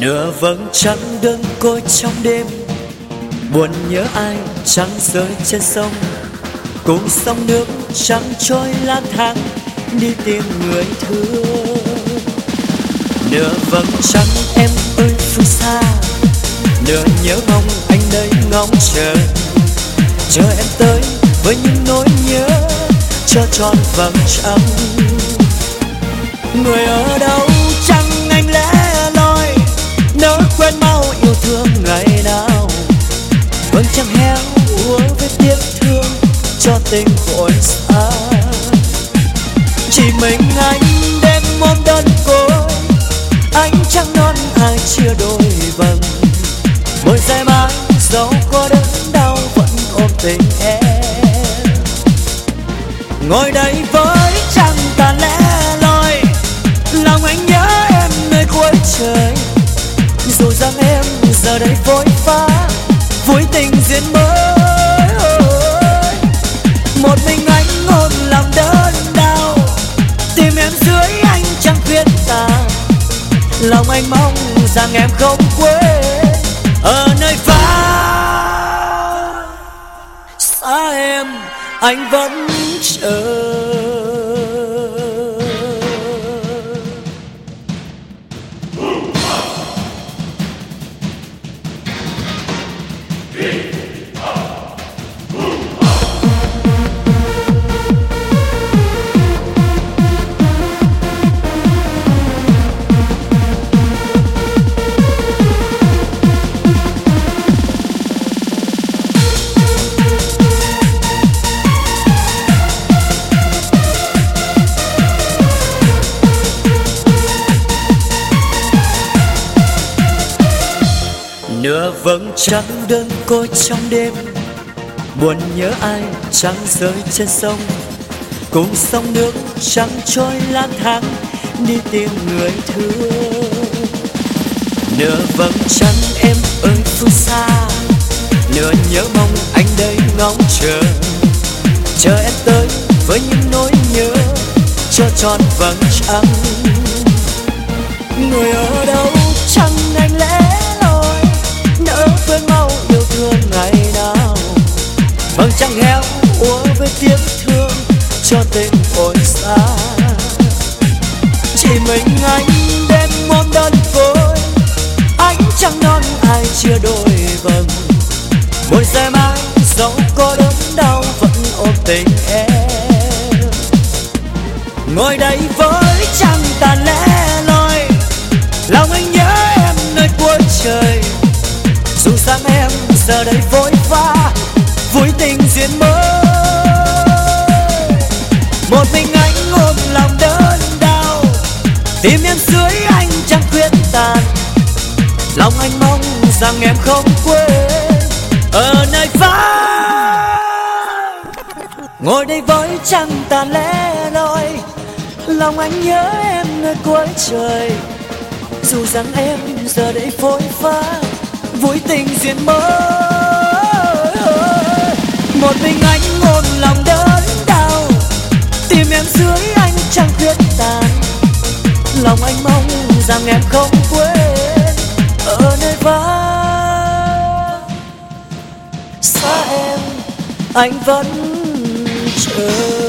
nửa vầng trăng đơn côi trong đêm. Buồn nhớ ai trăng rơi trên sông. Cùng sông nước trăng trôi lang thang, đi tìm người thương. Nửa vầng trăng em ơi, phương xa. Nửa nhớ mong anh đây ngóng chờ. Chờ em tới với những nỗi nhớ, cho tròn vầng trăng. Chẳng héo úa với tiếc thương cho tình vội xa. Chỉ mình anh đêm ôm đơn côi anh chẳng non ai chia đôi vầng. Môi dài mãi dẫu có đớn đau vẫn ôm tình em. Ngồi đây với trăng tàn lẽ loi, lòng anh nhớ em nơi cuối trời. Dù rằng em giờ đây vội vã vui tình duyên mới. Một mình anh ôm làm đớn đau, tìm em dưới anh chẳng khuyên ta lòng anh mong rằng em không quên, ở nơi xa xa em, anh vẫn chờ. Vầng trăng đơn côi trong đêm. Buồn nhớ ai trăng rơi trên sông. Cùng sông nước trăng trôi lang thang, đi tìm người thương. Nửa vầng trăng em ơi phương xa. Nửa nhớ mong anh đây ngóng chờ. Chờ em tới với những nỗi nhớ, cho tròn vầng trăng. Người ở đâu chẳng anh lẽ mình anh đêm ôm đơn côi anh chẳng non ai chia đôi vầng. Buổi xe mai dẫu có đớn đau vẫn ôm tình em. Ngồi đây với trăng tàn lẽ tìm em dưới anh chẳng khuyên tàn. Lòng anh mong rằng em không quên. Ở nơi vắng. Ngồi đây với trăng tàn lẽ loi. Lòng anh nhớ em nơi cuối trời. Dù rằng em giờ đây phôi pha. Vui tình duyên mới. Một mình anh rằng em không quên ở nơi vắng. Xa em anh vẫn chờ.